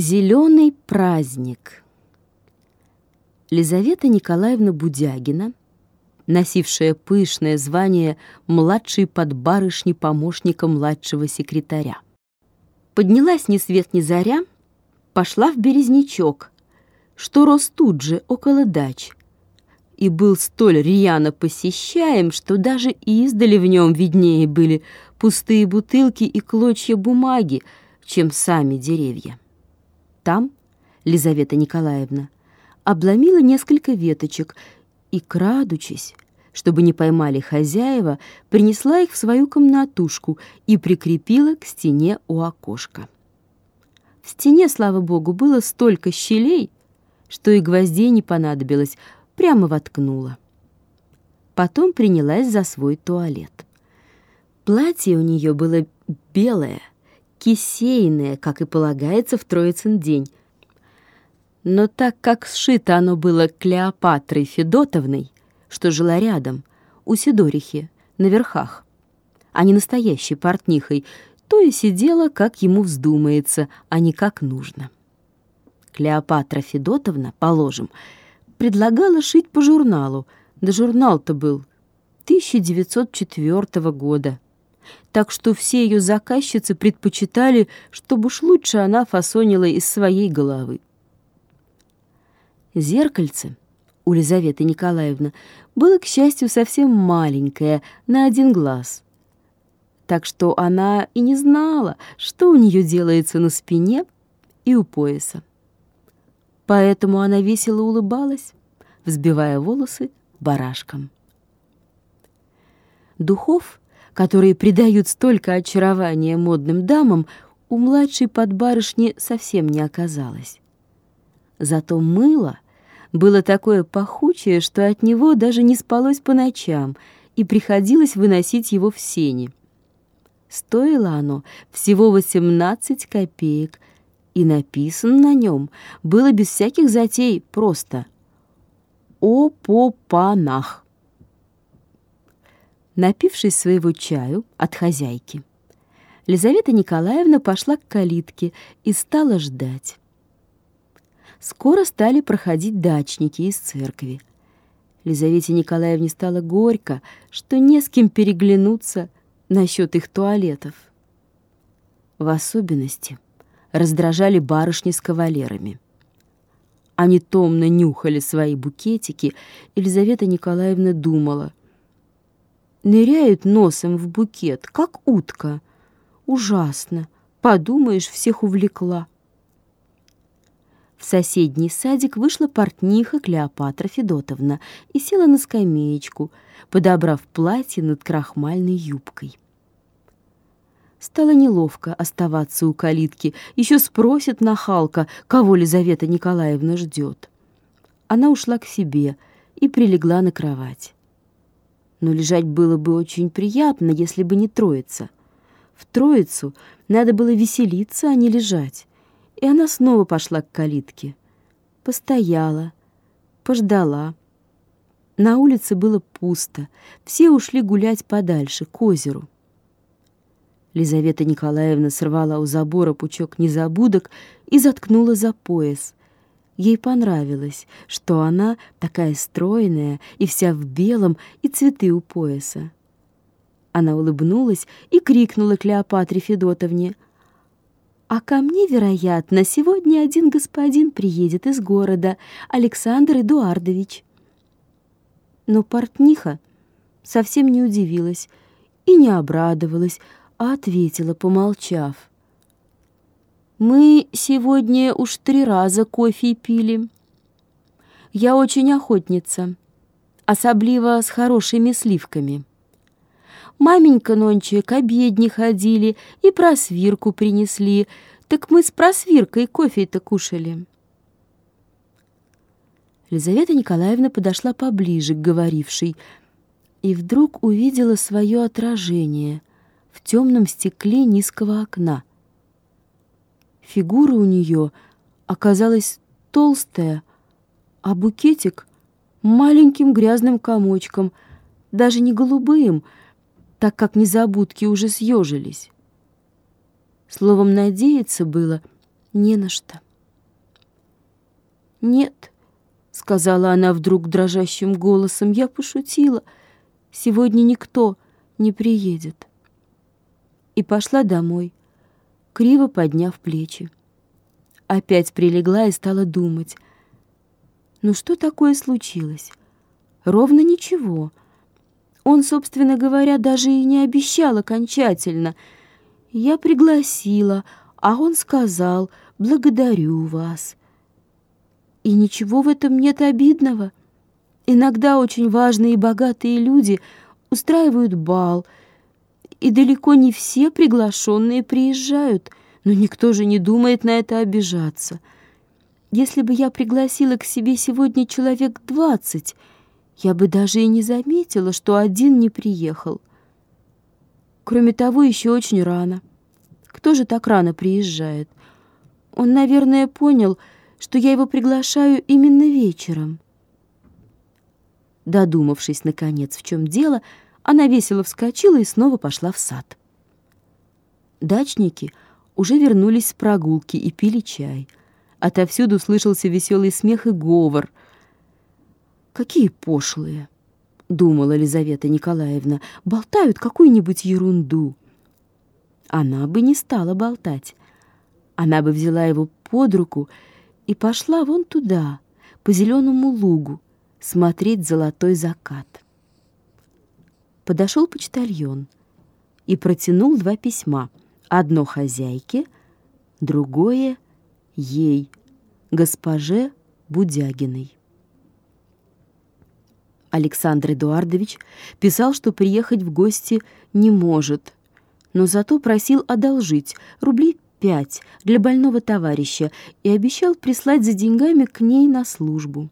Зеленый праздник. Лизавета Николаевна Будягина, носившая пышное звание младшей подбарышни помощника младшего секретаря, поднялась ни свет ни заря, пошла в Березнячок, что рос тут же, около дач, и был столь рьяно посещаем, что даже издали в нем виднее были пустые бутылки и клочья бумаги, чем сами деревья. Там Лизавета Николаевна обломила несколько веточек и, крадучись, чтобы не поймали хозяева, принесла их в свою комнатушку и прикрепила к стене у окошка. В стене, слава богу, было столько щелей, что и гвоздей не понадобилось, прямо воткнула. Потом принялась за свой туалет. Платье у нее было белое — кисейное, как и полагается в Троицын день. Но так как сшито оно было Клеопатрой Федотовной, что жила рядом, у Сидорихи, на верхах, а не настоящей портнихой, то и сидела, как ему вздумается, а не как нужно. Клеопатра Федотовна, положим, предлагала шить по журналу, да журнал-то был 1904 года так что все ее заказчицы предпочитали, чтобы уж лучше она фасонила из своей головы. Зеркальце у Лизаветы Николаевны было, к счастью, совсем маленькое, на один глаз. Так что она и не знала, что у нее делается на спине и у пояса. Поэтому она весело улыбалась, взбивая волосы барашком. Духов которые придают столько очарования модным дамам, у младшей подбарышни совсем не оказалось. Зато мыло было такое пахучее, что от него даже не спалось по ночам, и приходилось выносить его в сени. Стоило оно всего 18 копеек, и написано на нем было без всяких затей просто «О попанах». Напившись своего чаю от хозяйки, Лизавета Николаевна пошла к калитке и стала ждать. Скоро стали проходить дачники из церкви. Лизавете Николаевне стало горько, что не с кем переглянуться насчет их туалетов. В особенности раздражали барышни с кавалерами. Они томно нюхали свои букетики, и Елизавета Николаевна думала, ныряет носом в букет, как утка. Ужасно. Подумаешь, всех увлекла. В соседний садик вышла портниха Клеопатра Федотовна и села на скамеечку, подобрав платье над крахмальной юбкой. Стало неловко оставаться у калитки. Еще спросит нахалка, кого Лизавета Николаевна ждет. Она ушла к себе и прилегла на кровать но лежать было бы очень приятно, если бы не троица. В троицу надо было веселиться, а не лежать. И она снова пошла к калитке. Постояла, пождала. На улице было пусто, все ушли гулять подальше, к озеру. Лизавета Николаевна сорвала у забора пучок незабудок и заткнула за пояс. Ей понравилось, что она такая стройная и вся в белом, и цветы у пояса. Она улыбнулась и крикнула Клеопатре Федотовне. «А ко мне, вероятно, сегодня один господин приедет из города, Александр Эдуардович». Но портниха совсем не удивилась и не обрадовалась, а ответила, помолчав. Мы сегодня уж три раза кофе пили. Я очень охотница, особливо с хорошими сливками. Маменька нонче к обедне ходили и просвирку принесли, так мы с просвиркой кофе-то кушали. Лизавета Николаевна подошла поближе к говорившей и вдруг увидела свое отражение в темном стекле низкого окна. Фигура у нее оказалась толстая, а букетик — маленьким грязным комочком, даже не голубым, так как незабудки уже съежились. Словом, надеяться было не на что. «Нет», — сказала она вдруг дрожащим голосом, — «я пошутила. Сегодня никто не приедет». И пошла домой, криво подняв плечи. Опять прилегла и стала думать. Ну что такое случилось? Ровно ничего. Он, собственно говоря, даже и не обещал окончательно. Я пригласила, а он сказал «благодарю вас». И ничего в этом нет обидного. Иногда очень важные и богатые люди устраивают бал, и далеко не все приглашенные приезжают, но никто же не думает на это обижаться. Если бы я пригласила к себе сегодня человек двадцать, я бы даже и не заметила, что один не приехал. Кроме того, еще очень рано. Кто же так рано приезжает? Он, наверное, понял, что я его приглашаю именно вечером. Додумавшись, наконец, в чем дело, она весело вскочила и снова пошла в сад. Дачники уже вернулись с прогулки и пили чай. Отовсюду слышался веселый смех и говор. «Какие пошлые!» — думала Елизавета Николаевна. «Болтают какую-нибудь ерунду». Она бы не стала болтать. Она бы взяла его под руку и пошла вон туда, по зеленому лугу, смотреть золотой закат. Подошел почтальон и протянул два письма. Одно хозяйке, другое ей, госпоже Будягиной. Александр Эдуардович писал, что приехать в гости не может, но зато просил одолжить рублей пять для больного товарища и обещал прислать за деньгами к ней на службу.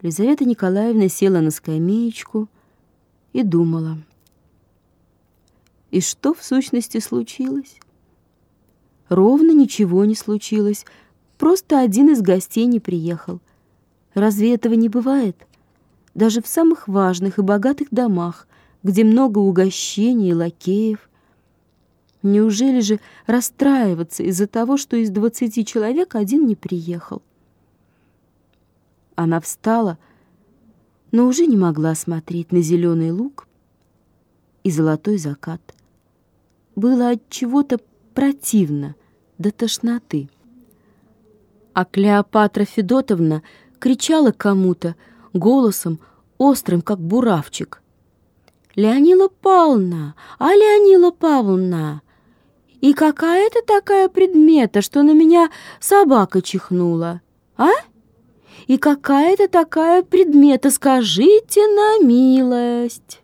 Лизавета Николаевна села на скамеечку и думала. И что в сущности случилось? Ровно ничего не случилось, просто один из гостей не приехал. Разве этого не бывает? Даже в самых важных и богатых домах, где много угощений и лакеев, Неужели же расстраиваться из-за того, что из двадцати человек один не приехал? Она встала, но уже не могла смотреть на зеленый луг и золотой закат. Было от чего-то противно до тошноты. А Клеопатра Федотовна кричала кому-то голосом острым, как буравчик. «Леонила Павловна! А, Леонила Павловна!» И какая это такая предмета, что на меня собака чихнула, а? И какая это такая предмета, скажите на милость?»